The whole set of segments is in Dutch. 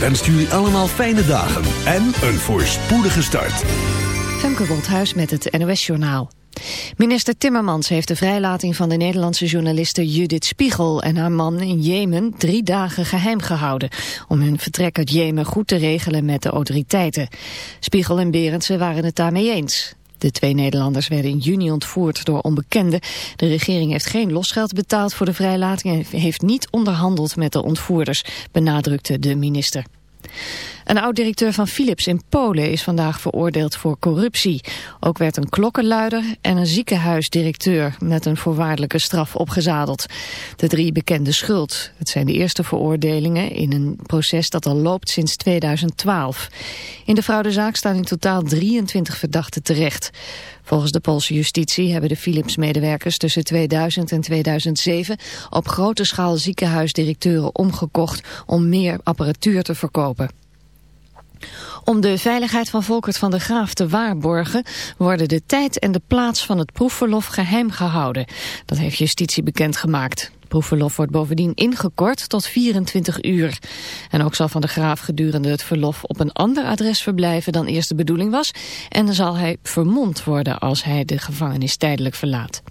ZFM wenst jullie allemaal fijne dagen en een voorspoedige start. Femke Woldhuis met het NOS Journaal. Minister Timmermans heeft de vrijlating van de Nederlandse journaliste Judith Spiegel en haar man in Jemen drie dagen geheim gehouden om hun vertrek uit Jemen goed te regelen met de autoriteiten. Spiegel en Berendsen waren het daarmee eens. De twee Nederlanders werden in juni ontvoerd door onbekenden. De regering heeft geen losgeld betaald voor de vrijlating en heeft niet onderhandeld met de ontvoerders, benadrukte de minister. Een oud-directeur van Philips in Polen is vandaag veroordeeld voor corruptie. Ook werd een klokkenluider en een ziekenhuisdirecteur met een voorwaardelijke straf opgezadeld. De drie bekende schuld. Het zijn de eerste veroordelingen in een proces dat al loopt sinds 2012. In de fraudezaak staan in totaal 23 verdachten terecht. Volgens de Poolse justitie hebben de Philips-medewerkers tussen 2000 en 2007 op grote schaal ziekenhuisdirecteuren omgekocht om meer apparatuur te verkopen. Om de veiligheid van Volkert van der Graaf te waarborgen... worden de tijd en de plaats van het proefverlof geheim gehouden. Dat heeft justitie bekendgemaakt. proefverlof wordt bovendien ingekort tot 24 uur. En ook zal Van der Graaf gedurende het verlof op een ander adres verblijven dan eerst de bedoeling was. En dan zal hij vermomd worden als hij de gevangenis tijdelijk verlaat.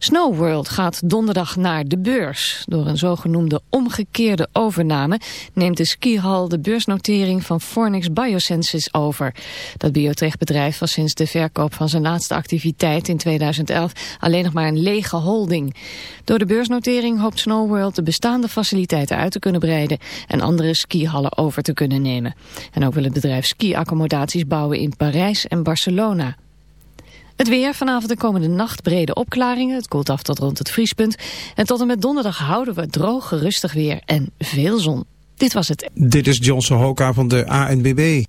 Snow World gaat donderdag naar de beurs. Door een zogenoemde omgekeerde overname neemt de skihal de beursnotering van Fornix Biosenses over. Dat biotechbedrijf was sinds de verkoop van zijn laatste activiteit in 2011 alleen nog maar een lege holding. Door de beursnotering hoopt Snow World de bestaande faciliteiten uit te kunnen breiden en andere skihallen over te kunnen nemen. En ook wil het bedrijf ski-accommodaties bouwen in Parijs en Barcelona. Het weer, vanavond de komende nacht brede opklaringen. Het koelt af tot rond het vriespunt. En tot en met donderdag houden we droog, rustig weer en veel zon. Dit was het. Dit is Johnson Hoka van de ANBB.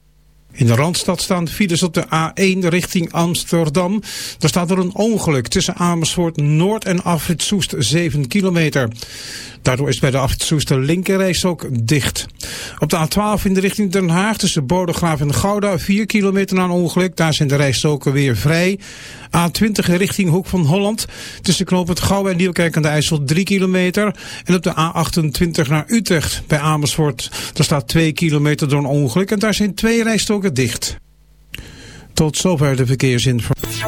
In de Randstad staan files op de A1 richting Amsterdam. Daar staat er een ongeluk tussen Amersfoort Noord en Afrit Soest 7 kilometer. Daardoor is bij de Afrit Soest de ook dicht. Op de A12 in de richting Den Haag tussen Bodegraaf en Gouda 4 kilometer na een ongeluk. Daar zijn de rijstroken weer vrij. A20 richting Hoek van Holland tussen Knoop Gouw en Nieuwkerk aan de IJssel 3 kilometer. En op de A28 naar Utrecht bij Amersfoort. Daar staat 2 kilometer door een ongeluk en daar zijn twee rijstroken dicht. Tot zover de verkeersinformatie.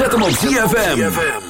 ZFM.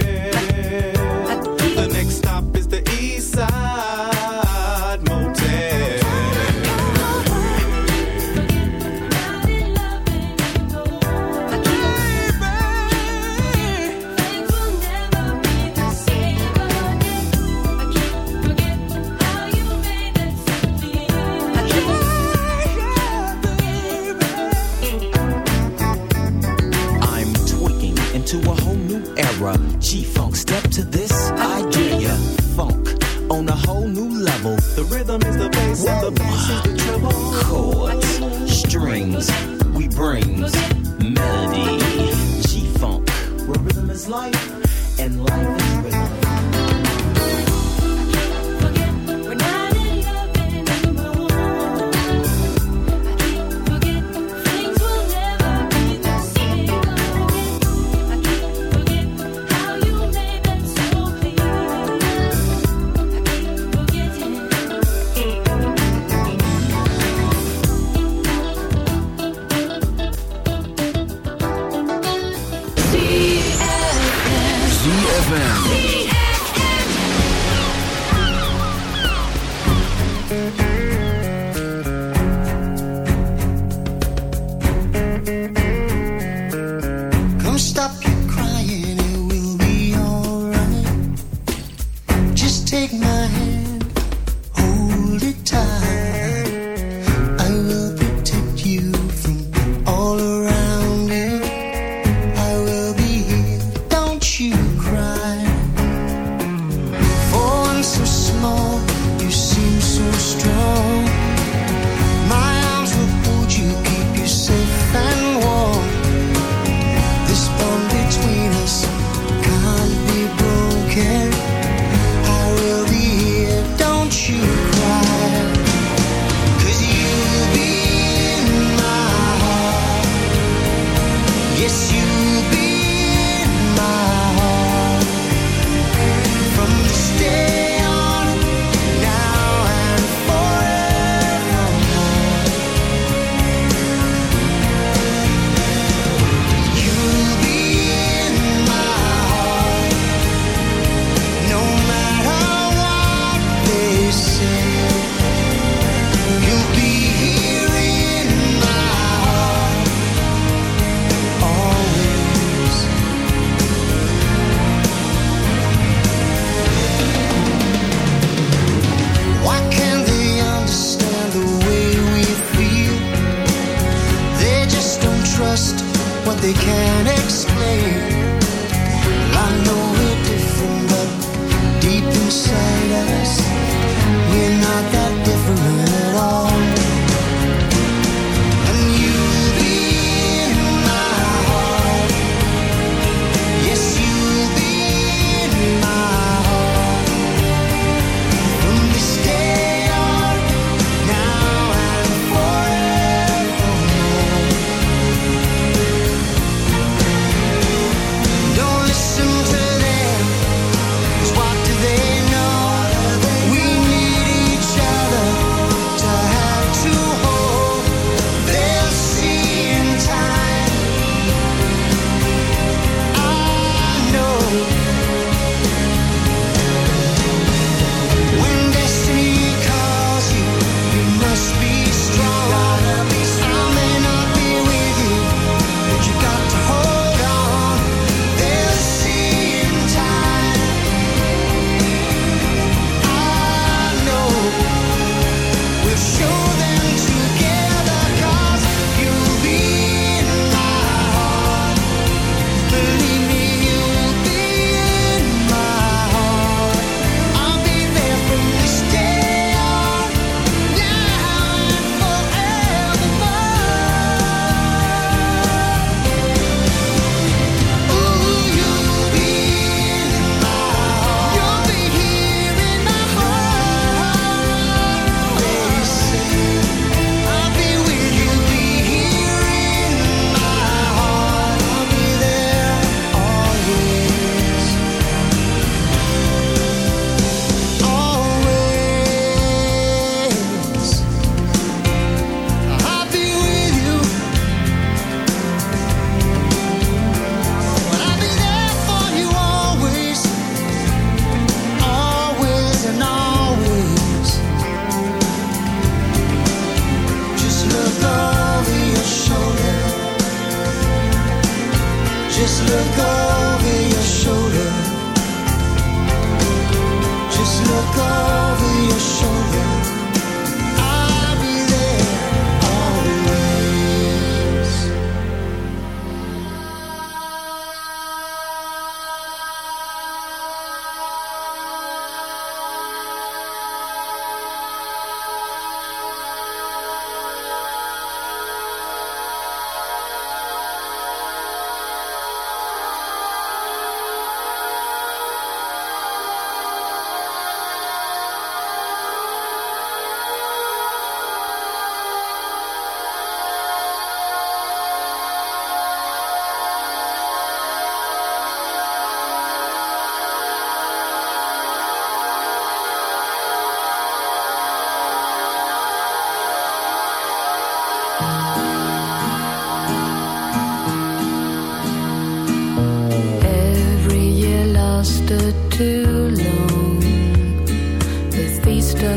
Strings, we bring melody. G-Funk, where rhythm is life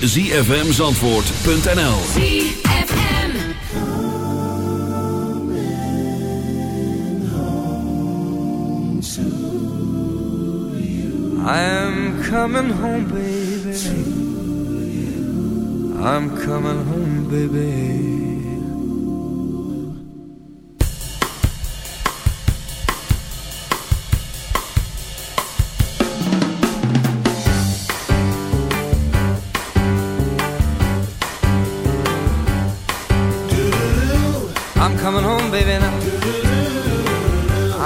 www.zfmzandvoort.nl I am coming home, baby. I'm coming home, baby.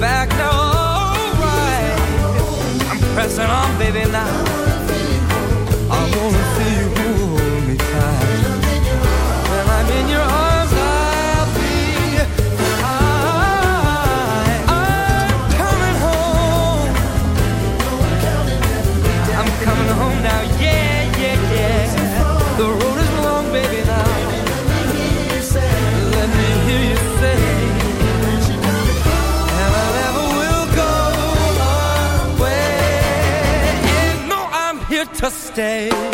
back now. Alright, I'm pressing on, baby. Now I wanna feel you hold me tight. stay.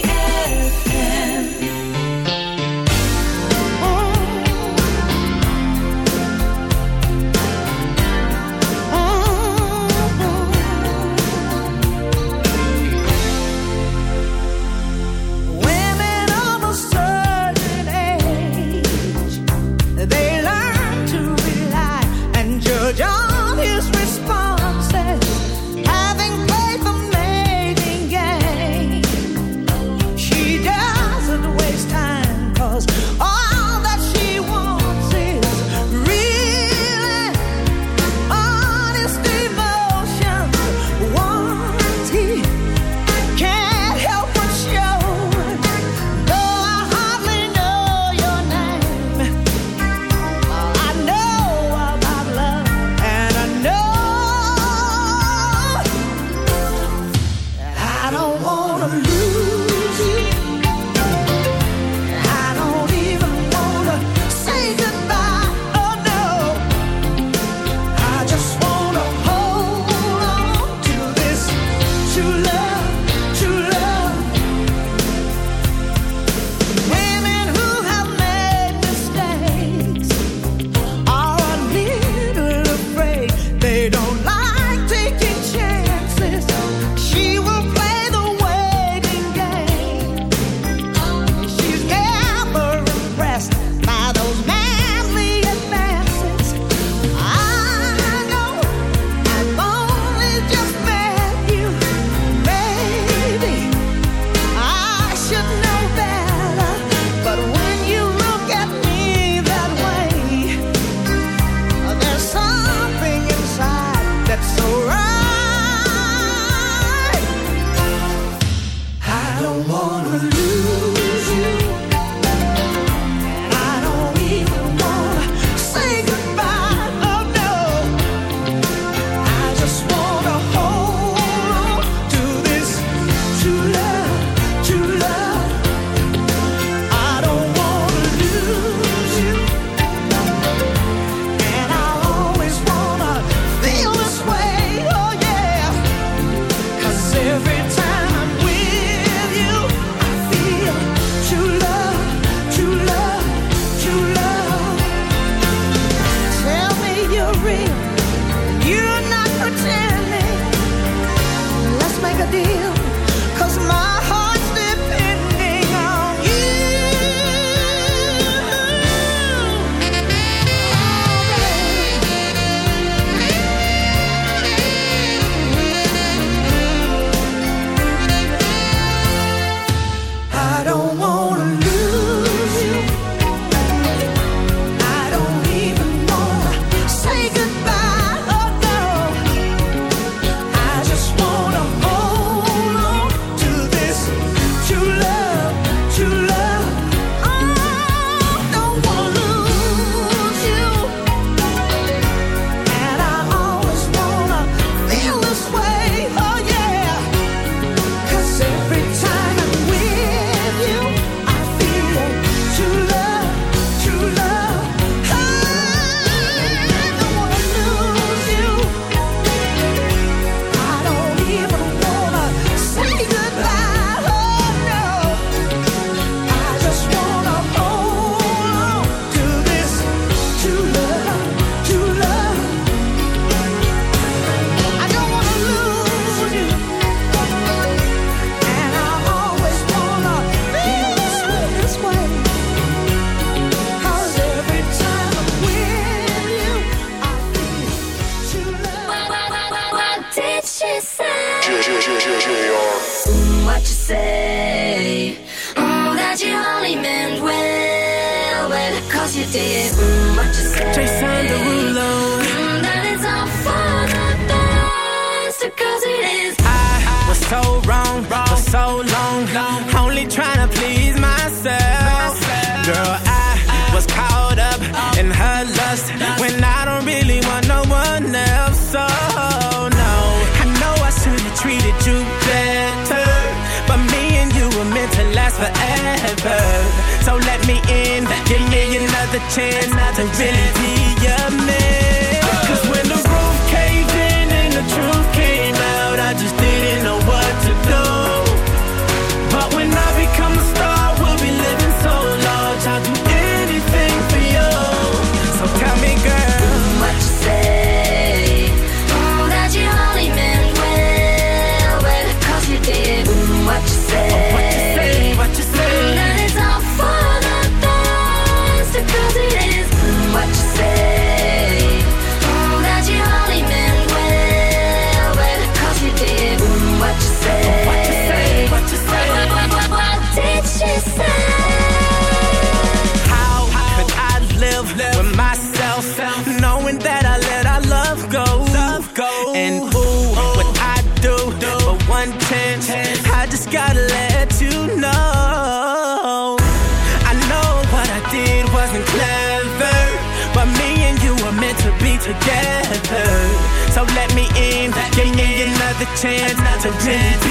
chance to win.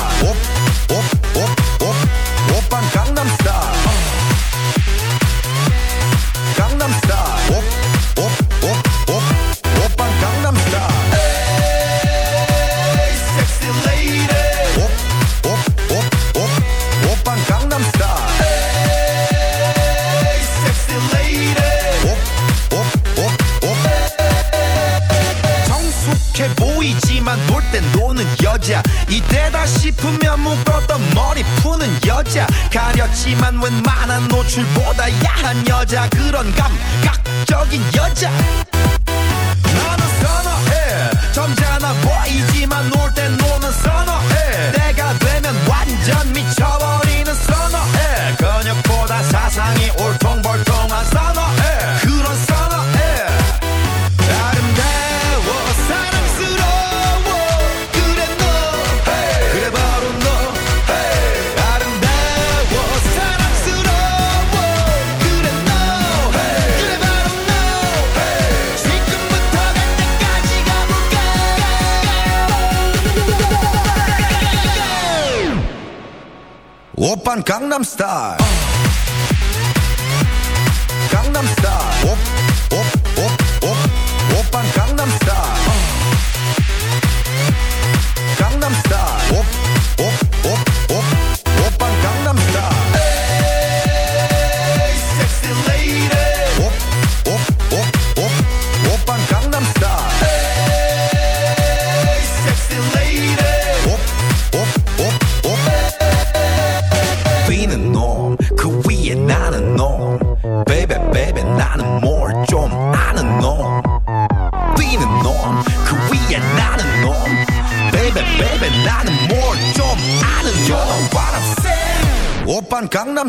여자 그런 감각적인 여자.